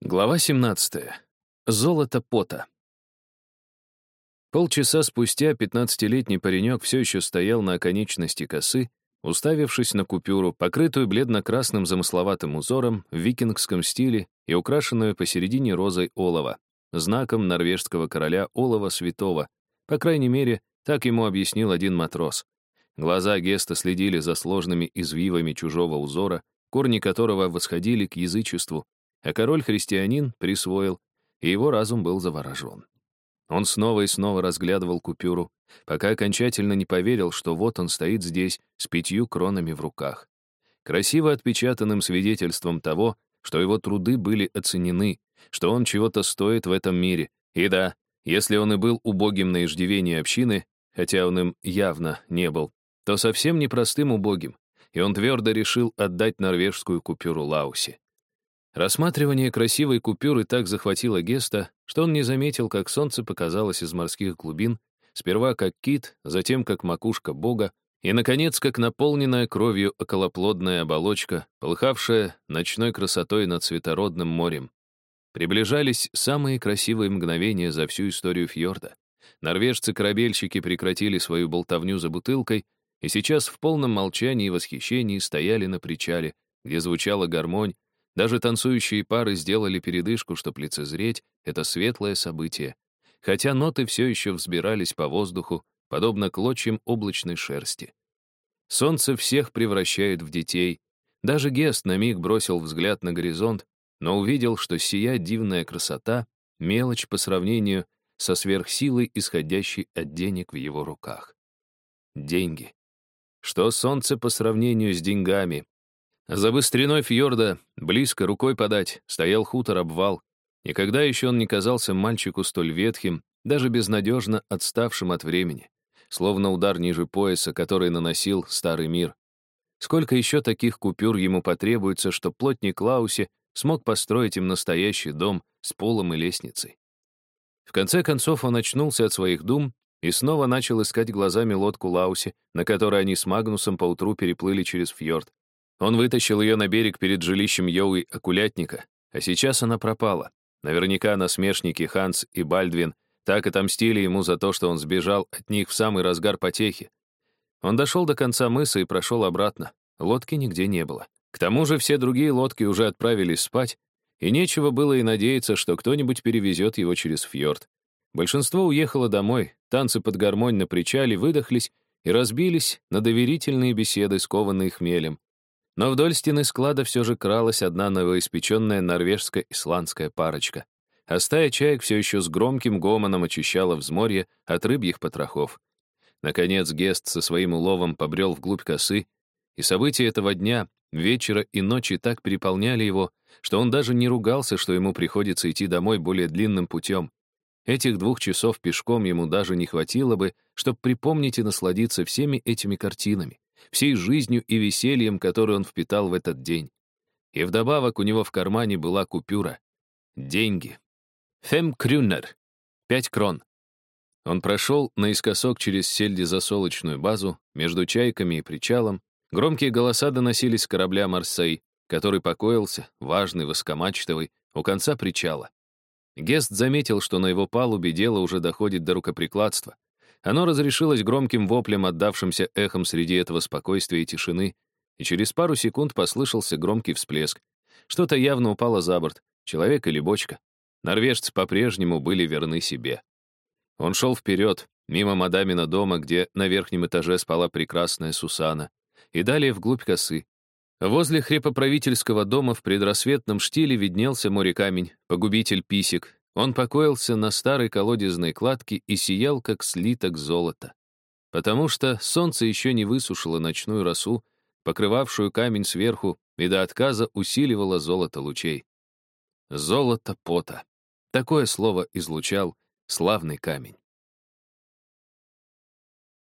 Глава 17. Золото пота. Полчаса спустя пятнадцатилетний паренек все еще стоял на оконечности косы, уставившись на купюру, покрытую бледно-красным замысловатым узором в викингском стиле и украшенную посередине розой олова, знаком норвежского короля олова святого. По крайней мере, так ему объяснил один матрос. Глаза Геста следили за сложными извивами чужого узора, корни которого восходили к язычеству, а король-христианин присвоил, и его разум был заворожен. Он снова и снова разглядывал купюру, пока окончательно не поверил, что вот он стоит здесь с пятью кронами в руках. Красиво отпечатанным свидетельством того, что его труды были оценены, что он чего-то стоит в этом мире. И да, если он и был убогим на иждивении общины, хотя он им явно не был, то совсем непростым убогим, и он твердо решил отдать норвежскую купюру Лаусе. Рассматривание красивой купюры так захватило Геста, что он не заметил, как солнце показалось из морских глубин, сперва как кит, затем как макушка бога, и, наконец, как наполненная кровью околоплодная оболочка, полыхавшая ночной красотой над цветородным морем. Приближались самые красивые мгновения за всю историю фьорда. Норвежцы-корабельщики прекратили свою болтовню за бутылкой и сейчас в полном молчании и восхищении стояли на причале, где звучала гармонь, даже танцующие пары сделали передышку, чтобы лицезреть это светлое событие, хотя ноты все еще взбирались по воздуху, подобно клочьям облачной шерсти. Солнце всех превращает в детей. Даже Гест на миг бросил взгляд на горизонт, но увидел, что сия дивная красота — мелочь по сравнению со сверхсилой, исходящей от денег в его руках. Деньги. Что солнце по сравнению с деньгами, за быстриной фьорда, близко рукой подать, стоял хутор-обвал. Никогда еще он не казался мальчику столь ветхим, даже безнадежно отставшим от времени, словно удар ниже пояса, который наносил старый мир. Сколько еще таких купюр ему потребуется, чтобы плотник Клаусе смог построить им настоящий дом с полом и лестницей? В конце концов он очнулся от своих дум и снова начал искать глазами лодку Лауси, на которой они с Магнусом поутру переплыли через фьорд. Он вытащил ее на берег перед жилищем Йоуи Окулятника, а сейчас она пропала. Наверняка насмешники Ханс и Бальдвин так отомстили ему за то, что он сбежал от них в самый разгар потехи. Он дошел до конца мыса и прошел обратно. Лодки нигде не было. К тому же все другие лодки уже отправились спать, и нечего было и надеяться, что кто-нибудь перевезет его через фьорд. Большинство уехало домой, танцы под гармонь на причале выдохлись и разбились на доверительные беседы, скованные хмелем. Но вдоль стены склада все же кралась одна новоиспеченная норвежско-исландская парочка. А стая чаек все еще с громким гомоном очищала взморье от рыбьих потрохов. Наконец Гест со своим уловом побрел вглубь косы, и события этого дня, вечера и ночи так переполняли его, что он даже не ругался, что ему приходится идти домой более длинным путем. Этих двух часов пешком ему даже не хватило бы, чтобы припомнить и насладиться всеми этими картинами всей жизнью и весельем, которое он впитал в этот день. И вдобавок у него в кармане была купюра. Деньги. Фем крюнер. Пять крон. Он прошел наискосок через сельдезасолочную базу, между чайками и причалом. Громкие голоса доносились с корабля «Марсей», который покоился, важный, воскомачтовый, у конца причала. Гест заметил, что на его палубе дело уже доходит до рукоприкладства. Оно разрешилось громким воплем, отдавшимся эхом среди этого спокойствия и тишины, и через пару секунд послышался громкий всплеск. Что-то явно упало за борт, человек или бочка. Норвежцы по-прежнему были верны себе. Он шел вперед, мимо мадамина дома, где на верхнем этаже спала прекрасная Сусана, и далее вглубь косы. Возле хрепоправительского дома в предрассветном штиле виднелся море-камень, погубитель писек, он покоился на старой колодезной кладке и сиял, как слиток золота. Потому что солнце еще не высушило ночную росу, покрывавшую камень сверху, и до отказа усиливало золото лучей. Золото пота. Такое слово излучал славный камень.